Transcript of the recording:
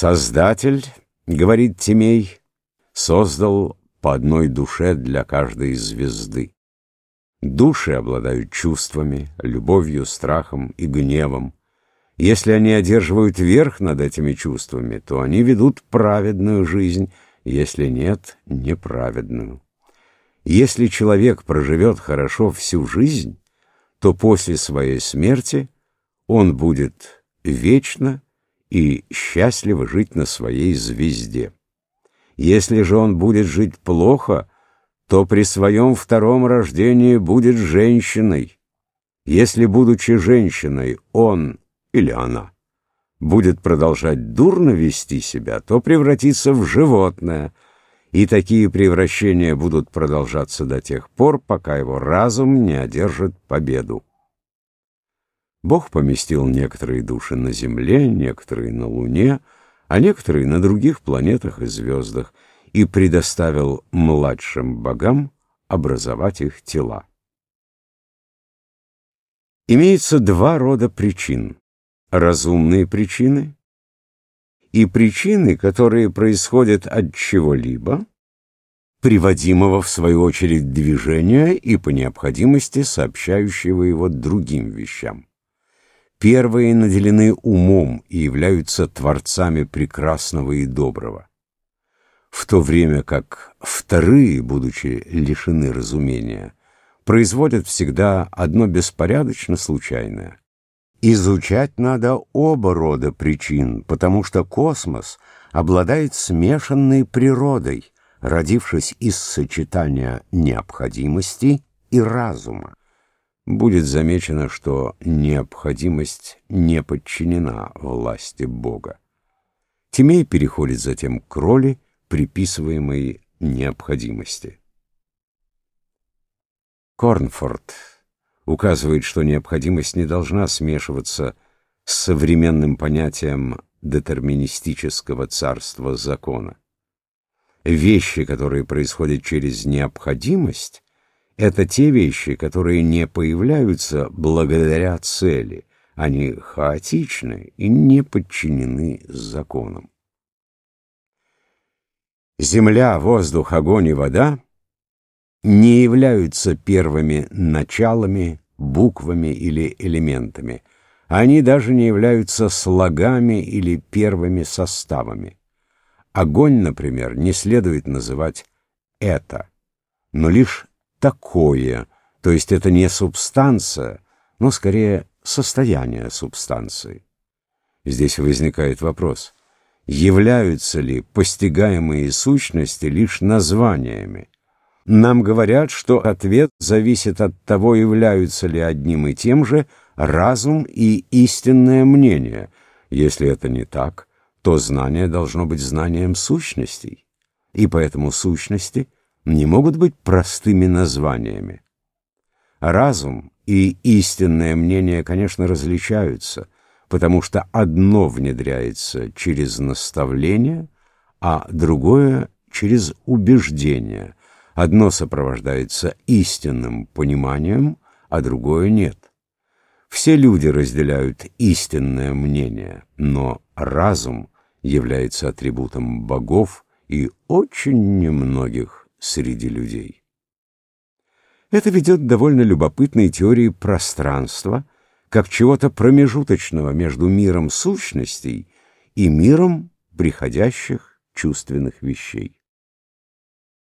Создатель, говорит Тимей, создал по одной душе для каждой звезды. Души обладают чувствами, любовью, страхом и гневом. Если они одерживают верх над этими чувствами, то они ведут праведную жизнь, если нет — неправедную. Если человек проживет хорошо всю жизнь, то после своей смерти он будет вечно и счастливо жить на своей звезде. Если же он будет жить плохо, то при своем втором рождении будет женщиной. Если, будучи женщиной, он или она будет продолжать дурно вести себя, то превратится в животное, и такие превращения будут продолжаться до тех пор, пока его разум не одержит победу. Бог поместил некоторые души на Земле, некоторые на Луне, а некоторые на других планетах и звездах, и предоставил младшим богам образовать их тела. Имеется два рода причин. Разумные причины и причины, которые происходят от чего-либо, приводимого в свою очередь движения и по необходимости сообщающего его другим вещам. Первые наделены умом и являются творцами прекрасного и доброго, в то время как вторые, будучи лишены разумения, производят всегда одно беспорядочно случайное. Изучать надо оба рода причин, потому что космос обладает смешанной природой, родившись из сочетания необходимости и разума будет замечено, что необходимость не подчинена власти Бога. Тимей переходит затем к роли, приписываемой необходимости. Корнфорд указывает, что необходимость не должна смешиваться с современным понятием детерминистического царства закона. Вещи, которые происходят через необходимость, это те вещи, которые не появляются благодаря цели. Они хаотичны и не подчинены законам. Земля, воздух, огонь и вода не являются первыми началами, буквами или элементами. Они даже не являются слогами или первыми составами. Огонь, например, не следует называть «это», но лишь такое, то есть это не субстанция, но скорее состояние субстанции. Здесь возникает вопрос, являются ли постигаемые сущности лишь названиями? Нам говорят, что ответ зависит от того, являются ли одним и тем же разум и истинное мнение. Если это не так, то знание должно быть знанием сущностей, и поэтому сущности — не могут быть простыми названиями. Разум и истинное мнение, конечно, различаются, потому что одно внедряется через наставление, а другое — через убеждение. Одно сопровождается истинным пониманием, а другое нет. Все люди разделяют истинное мнение, но разум является атрибутом богов и очень немногих среди людей. Это ведет к довольно любопытной теории пространства, как чего-то промежуточного между миром сущностей и миром приходящих чувственных вещей.